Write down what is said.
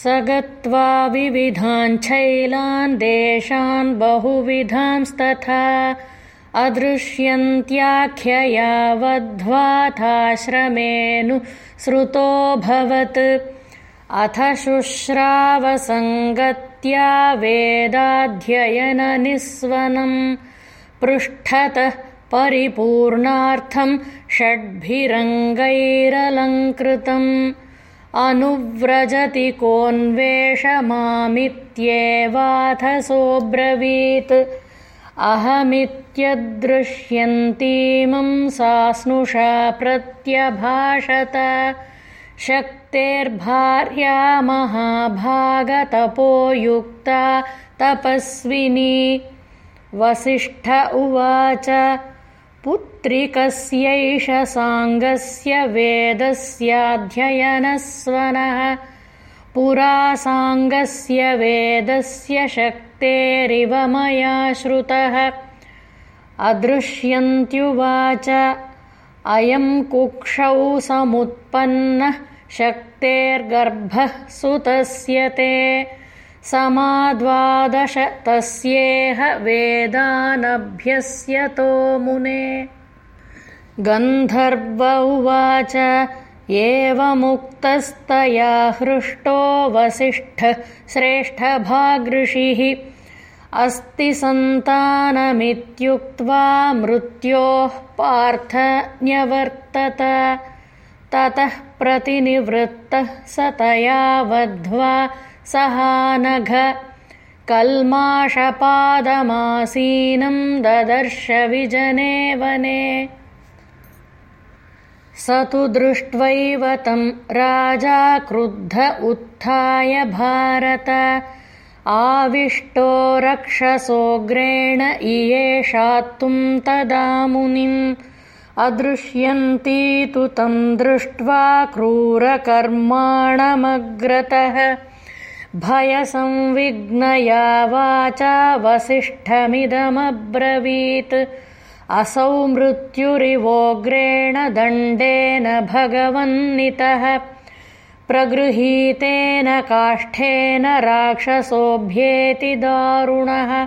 स गत्वा विविधाञ्छैलान् देशान् बहुविधांस्तथा अदृश्यन्त्याख्यया वध्वाथाश्रमेऽनुसृतोऽभवत् अथ शुश्रावसङ्गत्या वेदाध्ययननिःस्वनम् पृष्ठतः परिपूर्णार्थम् षड्भिरङ्गैरलङ्कृतम् अनुव्रजति कोऽन्वेषमामित्येवाथसोऽब्रवीत् अहमित्यदृश्यन्तीमं सा स्नुषा प्रत्यभाषत। शक्तेर्भार्या महाभागतपोयुक्ता तपस्विनी। वसिष्ठ उवाच पुत्रिकस्यैष साङ्गस्य वेदस्याध्ययनस्वनः पुरा साङ्गस्य वेदस्य शक्तेरिव मया श्रुतः अदृश्यन्त्युवाच अयं कुक्षौ समुत्पन्नः शक्तेर्गर्भः सुतस्य ते समाद्वादश तस्येह वेदानभ्यस्यतो मुने। गन्धर्व उवाच एवमुक्तस्तया हृष्टो वसिष्ठः श्रेष्ठभागृषिः अस्ति सन्तानमित्युक्त्वा मृत्योः पार्थ न्यवर्तत ततः प्रतिनिवृत्तः स तया वध्वा सहानघ कल्माषपादमासीनं ददर्श विजने वने स तु दृष्ट्वैव तं राजा क्रुद्ध उत्थाय भारत। आविष्टो रक्षसोऽग्रेण इयेषात्तुं तदा मुनिम्। अदृश्यन्ती तु तं दृष्ट्वा क्रूरकर्माणमग्रतः भयसंविघ्नया वाचा वसिष्ठमिदमब्रवीत्। असौ मृत्युरिवोग्रेण दण्डेन भगवन्नितः। प्रगृहीतेन काष्ठेन राक्षसोऽभ्येति दारुणः